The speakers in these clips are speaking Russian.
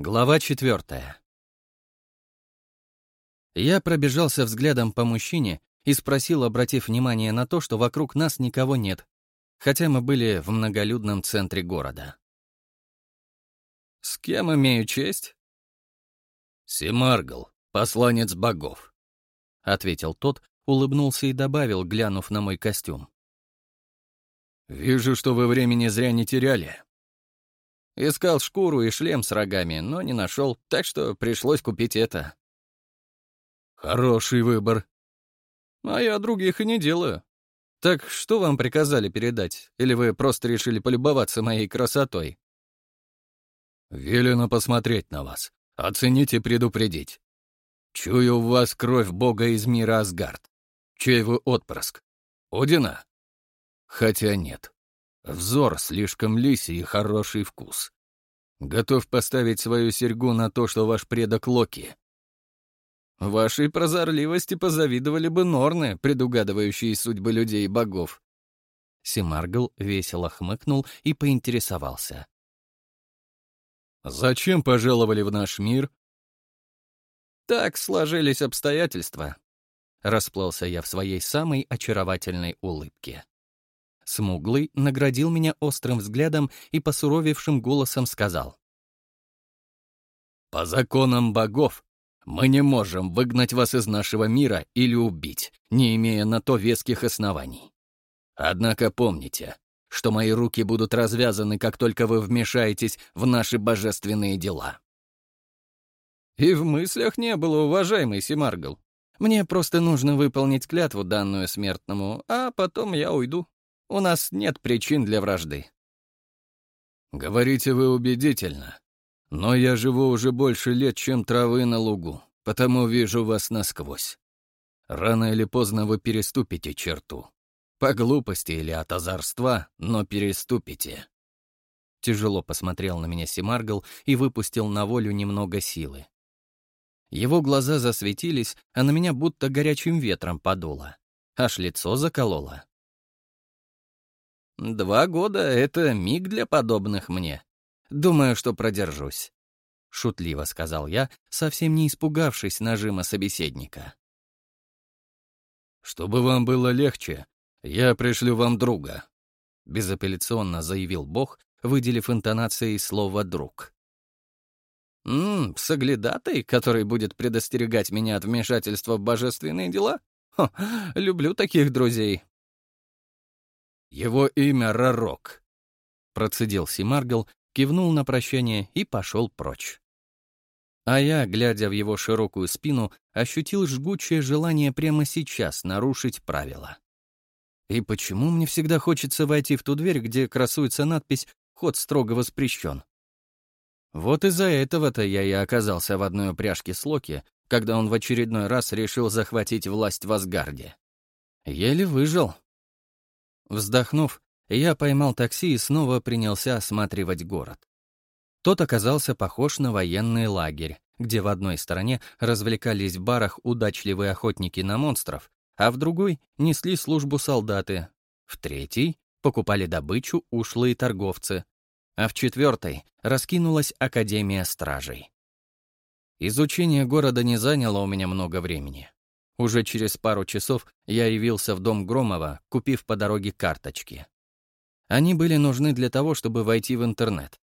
Глава четвертая. Я пробежался взглядом по мужчине и спросил, обратив внимание на то, что вокруг нас никого нет, хотя мы были в многолюдном центре города. «С кем имею честь?» «Семаргл, посланец богов», — ответил тот, улыбнулся и добавил, глянув на мой костюм. «Вижу, что вы времени зря не теряли. Искал шкуру и шлем с рогами, но не нашел, так что пришлось купить это. Хороший выбор. А я других и не делаю. Так что вам приказали передать? Или вы просто решили полюбоваться моей красотой? Велено посмотреть на вас, оценить и предупредить. Чую у вас кровь бога из мира Асгард. Чей вы отпрыск? Одина? Хотя нет. Взор слишком лисий и хороший вкус. Готов поставить свою серьгу на то, что ваш предок Локи. Вашей прозорливости позавидовали бы Норны, предугадывающие судьбы людей и богов. Симаргл весело хмыкнул и поинтересовался. «Зачем пожаловали в наш мир?» «Так сложились обстоятельства», — расплылся я в своей самой очаровательной улыбке. Смуглый наградил меня острым взглядом и посуровевшим голосом сказал. «По законам богов мы не можем выгнать вас из нашего мира или убить, не имея на то веских оснований. Однако помните, что мои руки будут развязаны, как только вы вмешаетесь в наши божественные дела». «И в мыслях не было, уважаемый Симаргл. Мне просто нужно выполнить клятву, данную смертному, а потом я уйду». У нас нет причин для вражды». «Говорите вы убедительно. Но я живу уже больше лет, чем травы на лугу, потому вижу вас насквозь. Рано или поздно вы переступите черту. По глупости или от озорства, но переступите». Тяжело посмотрел на меня Симаргл и выпустил на волю немного силы. Его глаза засветились, а на меня будто горячим ветром подуло. Аж лицо закололо. Два года — это миг для подобных мне. Думаю, что продержусь. Шутливо сказал я, совсем не испугавшись нажима собеседника. «Чтобы вам было легче, я пришлю вам друга», — безапелляционно заявил Бог, выделив интонацией слово «друг». «Ммм, соглядатый, который будет предостерегать меня от вмешательства в божественные дела? Хо, люблю таких друзей. «Его имя Ророк», — процедил Симаргл, кивнул на прощание и пошел прочь. А я, глядя в его широкую спину, ощутил жгучее желание прямо сейчас нарушить правила. И почему мне всегда хочется войти в ту дверь, где красуется надпись «Ход строго воспрещен»? Вот из-за этого-то я и оказался в одной упряжке с Локи, когда он в очередной раз решил захватить власть в Асгарде. Еле выжил, Вздохнув, я поймал такси и снова принялся осматривать город. Тот оказался похож на военный лагерь, где в одной стороне развлекались в барах удачливые охотники на монстров, а в другой несли службу солдаты, в третьей покупали добычу ушлые торговцы, а в четвертой раскинулась Академия Стражей. Изучение города не заняло у меня много времени. Уже через пару часов я явился в дом Громова, купив по дороге карточки. Они были нужны для того, чтобы войти в интернет.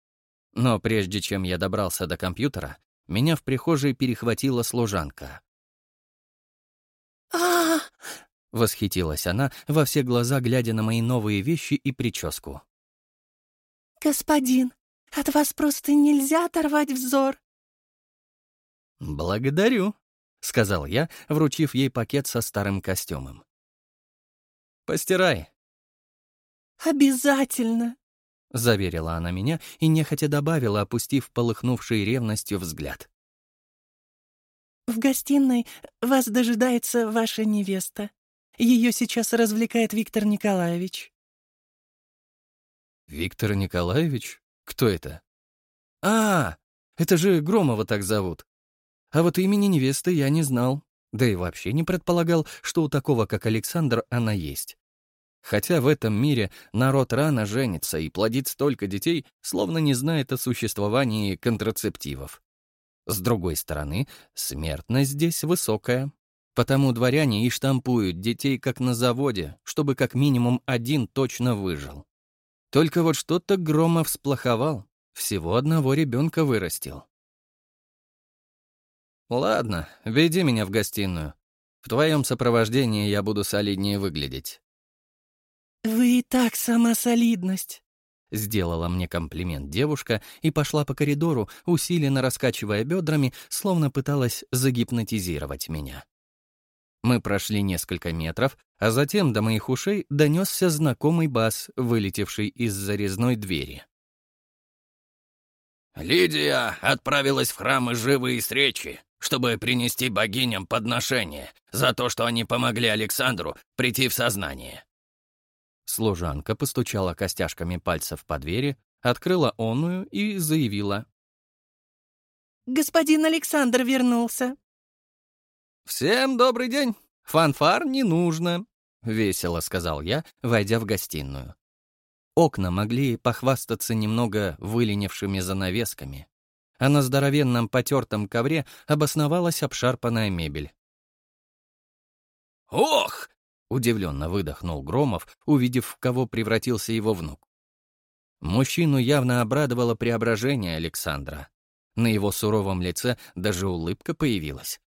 Но прежде чем я добрался до компьютера, меня в прихожей перехватила служанка. а восхитилась она, во все глаза глядя на мои новые вещи и прическу. «Господин, от вас просто нельзя оторвать взор!» «Благодарю», — сказал я, вручив ей пакет со старым костюмом. «Постирай». «Обязательно», — заверила она меня и нехотя добавила, опустив полыхнувший ревностью взгляд. «В гостиной вас дожидается ваша невеста. Ее сейчас развлекает Виктор Николаевич». «Виктор Николаевич? Кто это?» «А, это же Громова так зовут. А вот имени невесты я не знал, да и вообще не предполагал, что у такого, как Александр, она есть. Хотя в этом мире народ рано женится и плодит столько детей, словно не знает о существовании контрацептивов. С другой стороны, смертность здесь высокая. Потому дворяне и штампуют детей как на заводе, чтобы как минимум один точно выжил. Только вот что-то Громов сплоховал. Всего одного ребенка вырастил. «Ладно, веди меня в гостиную. В твоем сопровождении я буду солиднее выглядеть». «Вы и так сама солидность», — сделала мне комплимент девушка и пошла по коридору, усиленно раскачивая бедрами, словно пыталась загипнотизировать меня. Мы прошли несколько метров, а затем до моих ушей донесся знакомый бас, вылетевший из зарезной двери. «Лидия отправилась в храмы живые встречи, чтобы принести богиням подношение за то, что они помогли Александру прийти в сознание». Служанка постучала костяшками пальцев по двери, открыла онную и заявила. «Господин Александр вернулся». «Всем добрый день! Фанфар не нужно», — весело сказал я, войдя в гостиную. Окна могли похвастаться немного выленившими занавесками, а на здоровенном потертом ковре обосновалась обшарпанная мебель. «Ох!» — удивленно выдохнул Громов, увидев, в кого превратился его внук. Мужчину явно обрадовало преображение Александра. На его суровом лице даже улыбка появилась.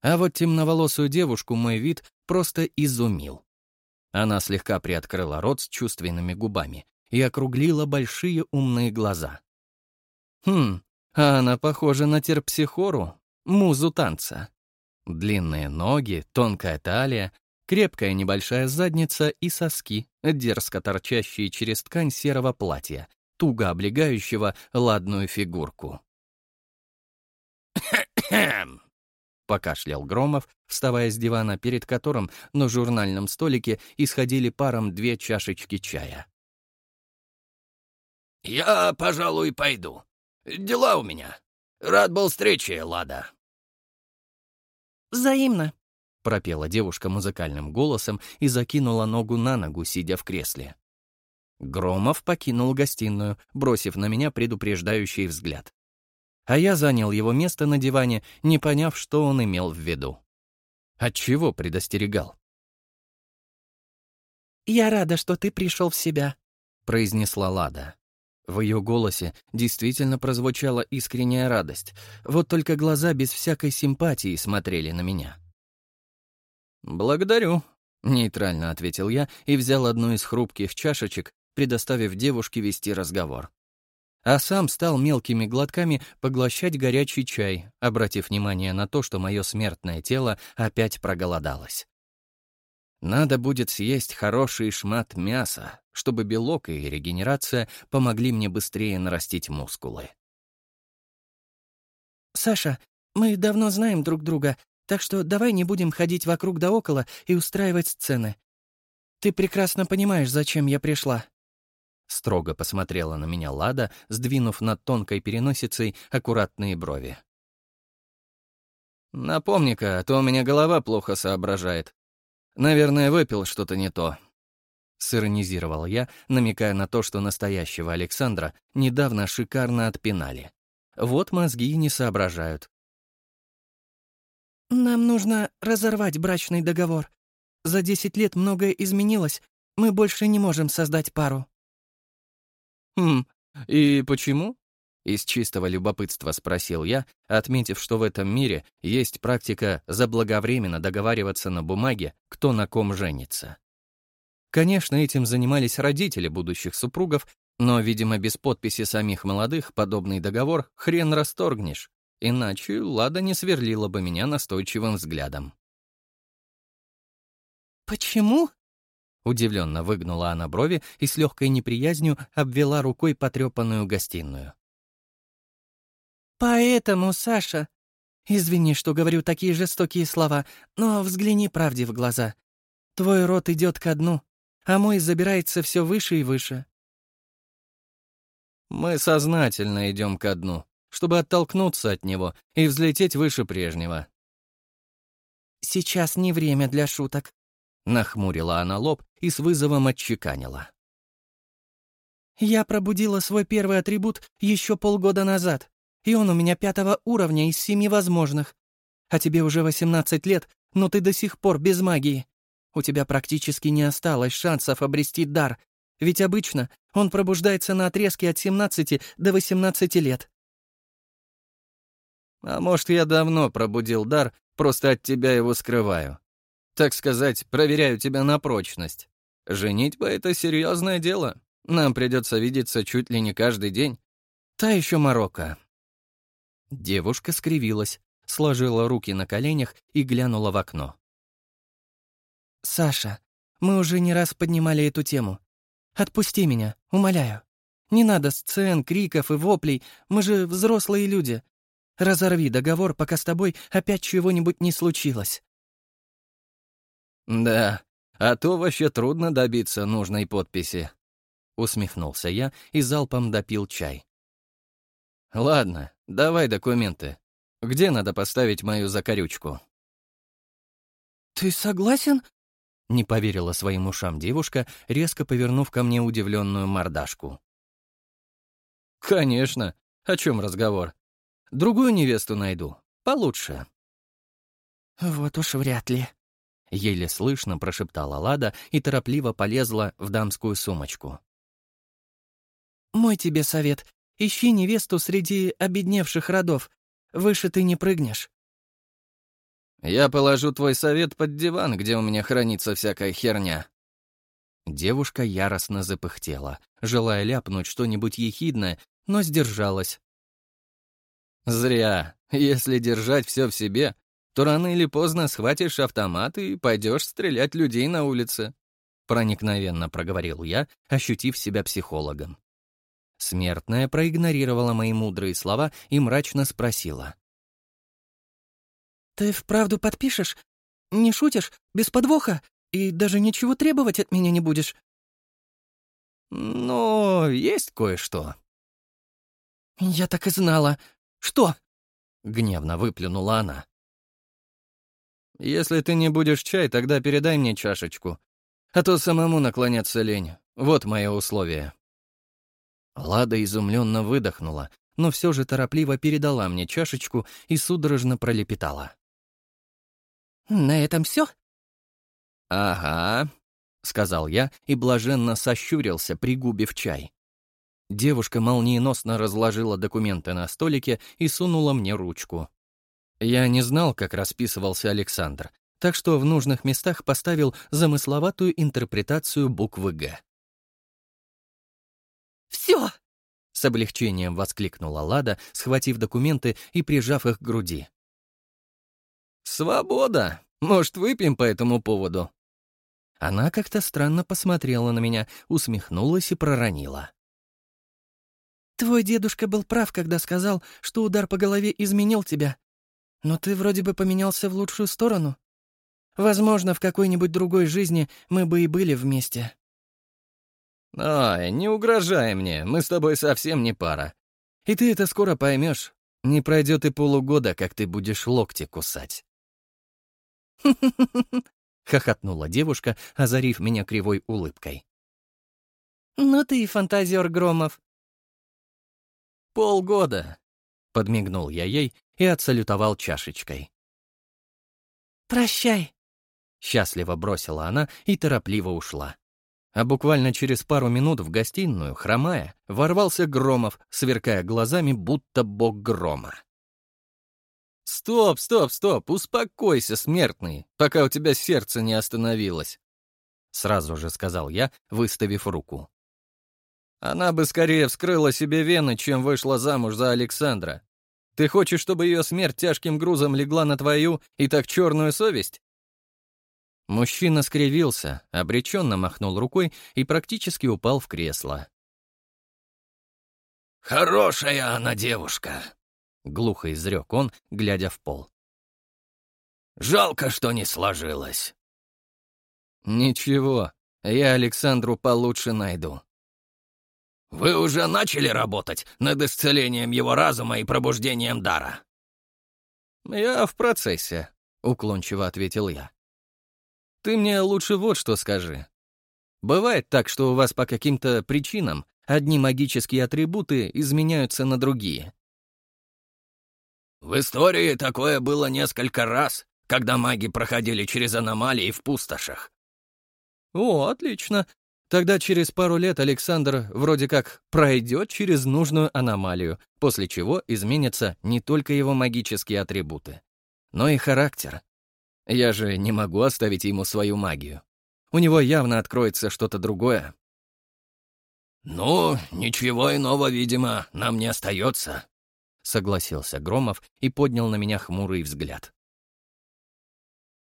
А вот темноволосую девушку мой вид просто изумил. Она слегка приоткрыла рот с чувственными губами и округлила большие умные глаза. Хм, а она похожа на терпсихору, музу танца. Длинные ноги, тонкая талия, крепкая небольшая задница и соски, дерзко торчащие через ткань серого платья, туго облегающего ладную фигурку. покашлял Громов, вставая с дивана, перед которым на журнальном столике исходили паром две чашечки чая. «Я, пожалуй, пойду. Дела у меня. Рад был встрече, Лада». «Взаимно», — пропела девушка музыкальным голосом и закинула ногу на ногу, сидя в кресле. Громов покинул гостиную, бросив на меня предупреждающий взгляд а я занял его место на диване, не поняв, что он имел в виду. Отчего предостерегал? «Я рада, что ты пришел в себя», — произнесла Лада. В ее голосе действительно прозвучала искренняя радость, вот только глаза без всякой симпатии смотрели на меня. «Благодарю», — нейтрально ответил я и взял одну из хрупких чашечек, предоставив девушке вести разговор а сам стал мелкими глотками поглощать горячий чай, обратив внимание на то, что мое смертное тело опять проголодалось. Надо будет съесть хороший шмат мяса, чтобы белок и регенерация помогли мне быстрее нарастить мускулы. «Саша, мы давно знаем друг друга, так что давай не будем ходить вокруг да около и устраивать сцены. Ты прекрасно понимаешь, зачем я пришла. Строго посмотрела на меня Лада, сдвинув над тонкой переносицей аккуратные брови. «Напомни-ка, а то у меня голова плохо соображает. Наверное, выпил что-то не то». Сиронизировал я, намекая на то, что настоящего Александра недавно шикарно отпинали. Вот мозги и не соображают. «Нам нужно разорвать брачный договор. За десять лет многое изменилось. Мы больше не можем создать пару». «Хм, и почему?» — из чистого любопытства спросил я, отметив, что в этом мире есть практика заблаговременно договариваться на бумаге, кто на ком женится. Конечно, этим занимались родители будущих супругов, но, видимо, без подписи самих молодых подобный договор хрен расторгнешь, иначе Лада не сверлила бы меня настойчивым взглядом. «Почему?» Удивленно выгнула она брови и с легкой неприязнью обвела рукой потрепанную гостиную. «Поэтому, Саша, извини, что говорю такие жестокие слова, но взгляни правде в глаза. Твой род идет ко дну, а мой забирается все выше и выше». «Мы сознательно идем ко дну, чтобы оттолкнуться от него и взлететь выше прежнего». «Сейчас не время для шуток», Нахмурила она лоб и с вызовом отчеканила. «Я пробудила свой первый атрибут еще полгода назад, и он у меня пятого уровня из семи возможных. А тебе уже 18 лет, но ты до сих пор без магии. У тебя практически не осталось шансов обрести дар, ведь обычно он пробуждается на отрезке от 17 до 18 лет. А может, я давно пробудил дар, просто от тебя его скрываю. Так сказать, проверяю тебя на прочность. Женитьба — это серьезное дело. Нам придется видеться чуть ли не каждый день. Та еще Марокко. Девушка скривилась, сложила руки на коленях и глянула в окно. «Саша, мы уже не раз поднимали эту тему. Отпусти меня, умоляю. Не надо сцен, криков и воплей, мы же взрослые люди. Разорви договор, пока с тобой опять чего-нибудь не случилось». «Да, а то вообще трудно добиться нужной подписи», — усмехнулся я и залпом допил чай. «Ладно, давай документы. Где надо поставить мою закорючку?» «Ты согласен?» — не поверила своим ушам девушка, резко повернув ко мне удивленную мордашку. «Конечно. О чем разговор? Другую невесту найду. Получше». «Вот уж вряд ли», — еле слышно прошептала Лада и торопливо полезла в дамскую сумочку. «Мой тебе совет. Ищи невесту среди обедневших родов. Выше ты не прыгнешь». «Я положу твой совет под диван, где у меня хранится всякая херня». Девушка яростно запыхтела, желая ляпнуть что-нибудь ехидное, но сдержалась. «Зря. Если держать все в себе, то рано или поздно схватишь автомат и пойдешь стрелять людей на улице», — проникновенно проговорил я, ощутив себя психологом. Смертная проигнорировала мои мудрые слова и мрачно спросила. «Ты вправду подпишешь? Не шутишь? Без подвоха? И даже ничего требовать от меня не будешь?» «Ну, есть кое-что». «Я так и знала. Что?» — гневно выплюнула она. «Если ты не будешь чай, тогда передай мне чашечку. А то самому наклоняться лень. Вот мое условие». Лада изумленно выдохнула, но все же торопливо передала мне чашечку и судорожно пролепетала. «На этом все?» «Ага», — сказал я и блаженно сощурился, пригубив чай. Девушка молниеносно разложила документы на столике и сунула мне ручку. Я не знал, как расписывался Александр, так что в нужных местах поставил замысловатую интерпретацию буквы «Г». «Все!» — с облегчением воскликнула Лада, схватив документы и прижав их к груди. «Свобода! Может, выпьем по этому поводу?» Она как-то странно посмотрела на меня, усмехнулась и проронила. «Твой дедушка был прав, когда сказал, что удар по голове изменил тебя. Но ты вроде бы поменялся в лучшую сторону. Возможно, в какой-нибудь другой жизни мы бы и были вместе». «Ай, не угрожай мне, мы с тобой совсем не пара. И ты это скоро поймешь. Не пройдет и полугода, как ты будешь локти кусать». хохотнула девушка, озарив меня кривой улыбкой. «Ну ты и фантазер, Громов». «Полгода», — подмигнул я ей и отсалютовал чашечкой. «Прощай», — счастливо бросила она и торопливо ушла. А буквально через пару минут в гостиную, хромая, ворвался Громов, сверкая глазами, будто бог грома. «Стоп, стоп, стоп, успокойся, смертный, пока у тебя сердце не остановилось», — сразу же сказал я, выставив руку. «Она бы скорее вскрыла себе вены, чем вышла замуж за Александра. Ты хочешь, чтобы ее смерть тяжким грузом легла на твою и так черную совесть?» Мужчина скривился, обреченно махнул рукой и практически упал в кресло. «Хорошая она девушка», — глухо изрек он, глядя в пол. «Жалко, что не сложилось». «Ничего, я Александру получше найду». «Вы уже начали работать над исцелением его разума и пробуждением дара?» «Я в процессе», — уклончиво ответил я. ты мне лучше вот что скажи. Бывает так, что у вас по каким-то причинам одни магические атрибуты изменяются на другие. В истории такое было несколько раз, когда маги проходили через аномалии в пустошах. О, отлично. Тогда через пару лет Александр вроде как пройдет через нужную аномалию, после чего изменятся не только его магические атрибуты, но и характер. Я же не могу оставить ему свою магию. У него явно откроется что-то другое. «Ну, ничего иного, видимо, нам не остается», — согласился Громов и поднял на меня хмурый взгляд.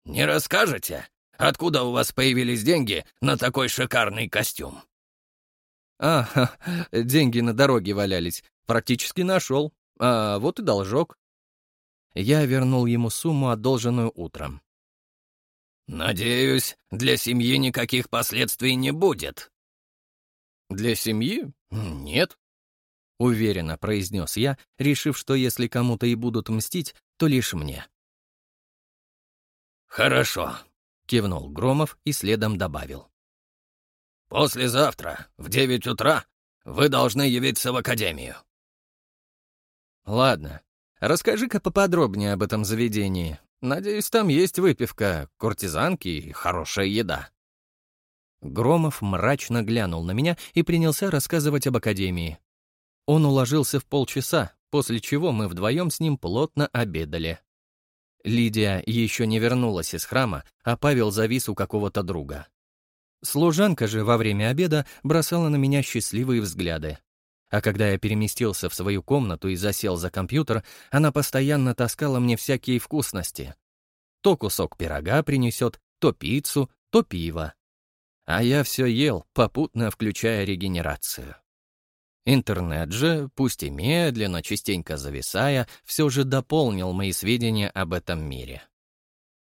«Не расскажете, откуда у вас появились деньги на такой шикарный костюм?» «А, деньги на дороге валялись. Практически нашел. А вот и должок». Я вернул ему сумму, одолженную утром. «Надеюсь, для семьи никаких последствий не будет». «Для семьи? Нет», — уверенно произнес я, решив, что если кому-то и будут мстить, то лишь мне. «Хорошо», — кивнул Громов и следом добавил. «Послезавтра, в девять утра, вы должны явиться в академию». «Ладно. Расскажи-ка поподробнее об этом заведении. Надеюсь, там есть выпивка, куртизанки и хорошая еда». Громов мрачно глянул на меня и принялся рассказывать об академии. Он уложился в полчаса, после чего мы вдвоем с ним плотно обедали. Лидия еще не вернулась из храма, а Павел завис у какого-то друга. Служанка же во время обеда бросала на меня счастливые взгляды. А когда я переместился в свою комнату и засел за компьютер, она постоянно таскала мне всякие вкусности. То кусок пирога принесет, то пиццу, то пиво. А я все ел, попутно включая регенерацию. Интернет же, пусть и медленно, частенько зависая, все же дополнил мои сведения об этом мире.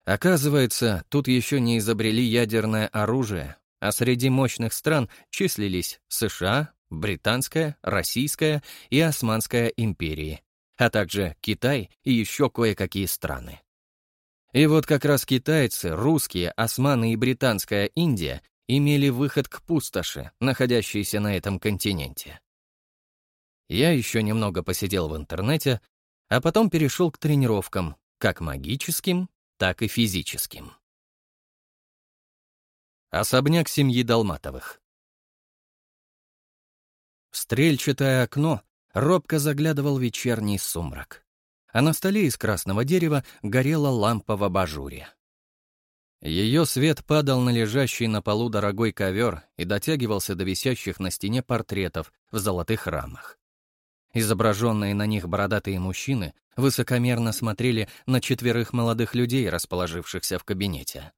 Оказывается, тут еще не изобрели ядерное оружие, а среди мощных стран числились США, Британская, Российская и Османская империи, а также Китай и еще кое-какие страны. И вот как раз китайцы, русские, османы и британская Индия имели выход к пустоши, находящейся на этом континенте. Я еще немного посидел в интернете, а потом перешел к тренировкам, как магическим, так и физическим. Особняк семьи Долматовых. В стрельчатое окно робко заглядывал вечерний сумрак, а на столе из красного дерева горела лампа в абажуре. Ее свет падал на лежащий на полу дорогой ковер и дотягивался до висящих на стене портретов в золотых рамах. Изображенные на них бородатые мужчины высокомерно смотрели на четверых молодых людей, расположившихся в кабинете.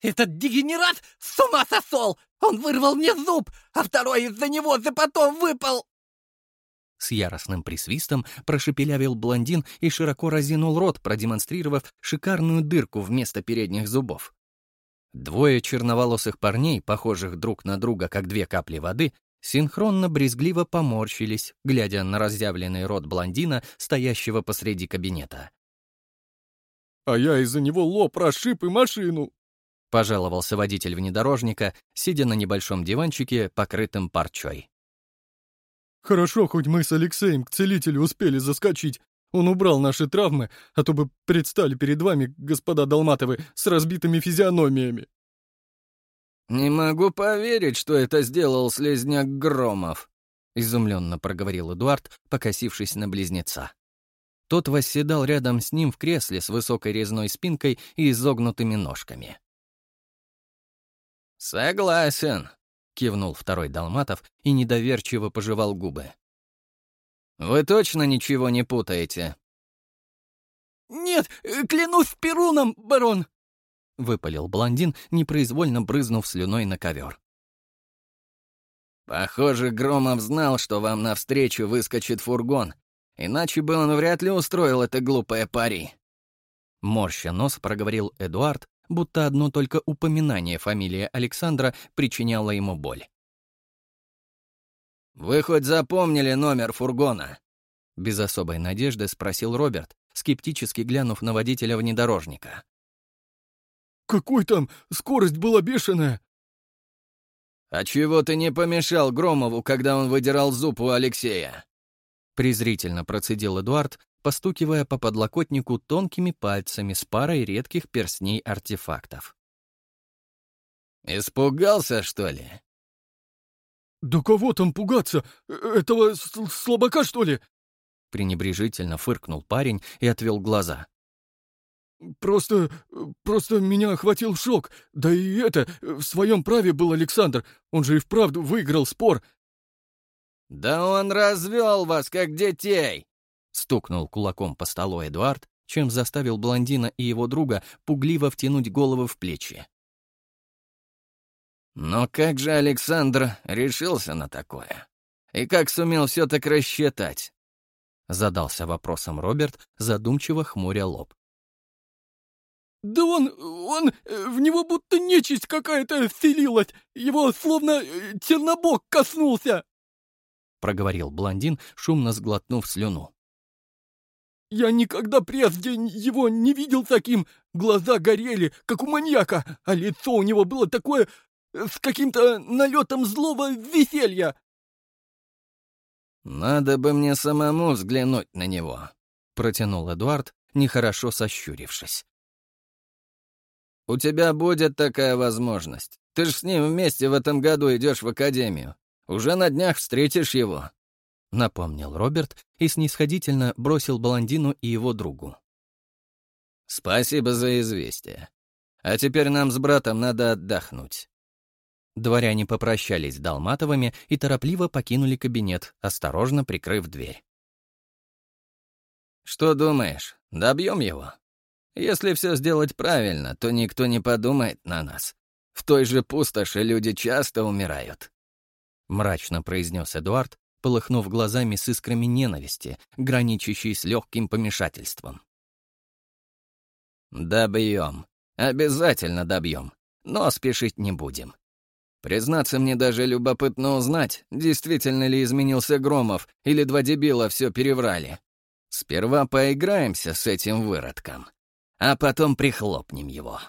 «Этот дегенерат с ума сошел! Он вырвал мне зуб, а второй из-за него за потом выпал!» С яростным присвистом прошепелявил блондин и широко разинул рот, продемонстрировав шикарную дырку вместо передних зубов. Двое черноволосых парней, похожих друг на друга как две капли воды, синхронно брезгливо поморщились, глядя на разъявленный рот блондина, стоящего посреди кабинета. «А я из-за него лоб расшиб и машину!» — пожаловался водитель внедорожника, сидя на небольшом диванчике, покрытым парчой. «Хорошо, хоть мы с Алексеем к целителю успели заскочить. Он убрал наши травмы, а то бы предстали перед вами, господа Долматовы, с разбитыми физиономиями». «Не могу поверить, что это сделал слезняк Громов», — изумленно проговорил Эдуард, покосившись на близнеца. Тот восседал рядом с ним в кресле с высокой резной спинкой и изогнутыми ножками. «Согласен», — кивнул второй Долматов и недоверчиво пожевал губы. «Вы точно ничего не путаете?» «Нет, э, клянусь Перуном, барон!» — выпалил блондин, непроизвольно брызнув слюной на ковер. «Похоже, Громов знал, что вам навстречу выскочит фургон, иначе бы он вряд ли устроил это глупое пари». Морща нос проговорил Эдуард, будто одно только упоминание фамилии Александра причиняло ему боль. «Вы хоть запомнили номер фургона?» Без особой надежды спросил Роберт, скептически глянув на водителя внедорожника. Какой там? Скорость была бешеная!» «А чего ты не помешал Громову, когда он выдирал зуб у Алексея?» Презрительно процедил Эдуард, постукивая по подлокотнику тонкими пальцами с парой редких перстней-артефактов. «Испугался, что ли?» «Да кого там пугаться? Э, этого слабака, что ли?» Пренебрежительно фыркнул парень и отвел глаза. «Просто... просто меня охватил шок. Да и это... в своем праве был Александр. Он же и вправду выиграл спор». «Да он развел вас, как детей!» Стукнул кулаком по столу Эдуард, чем заставил блондина и его друга пугливо втянуть головы в плечи. Но как же Александр решился на такое? И как сумел все так рассчитать? Задался вопросом Роберт, задумчиво хмуря лоб. «Да он... он... в него будто нечисть какая-то вселилась! Его словно э, чернобог коснулся!» Проговорил блондин, шумно сглотнув слюну. «Я никогда прежде его не видел таким! Глаза горели, как у маньяка, а лицо у него было такое... с каким-то налетом злого веселья!» «Надо бы мне самому взглянуть на него», — протянул Эдуард, нехорошо сощурившись. «У тебя будет такая возможность. Ты ж с ним вместе в этом году идешь в академию. Уже на днях встретишь его», — напомнил Роберт и снисходительно бросил блондину и его другу. «Спасибо за известие. А теперь нам с братом надо отдохнуть». Дворяне попрощались с Долматовыми и торопливо покинули кабинет, осторожно прикрыв дверь. «Что думаешь, добьем его?» Если все сделать правильно, то никто не подумает на нас. В той же пустоши люди часто умирают. Мрачно произнес Эдуард, полыхнув глазами с искрами ненависти, граничащей с легким помешательством. «Добьем. Обязательно добьем. Но спешить не будем. Признаться, мне даже любопытно узнать, действительно ли изменился Громов, или два дебила все переврали. Сперва поиграемся с этим выродком» а потом прихлопнем его.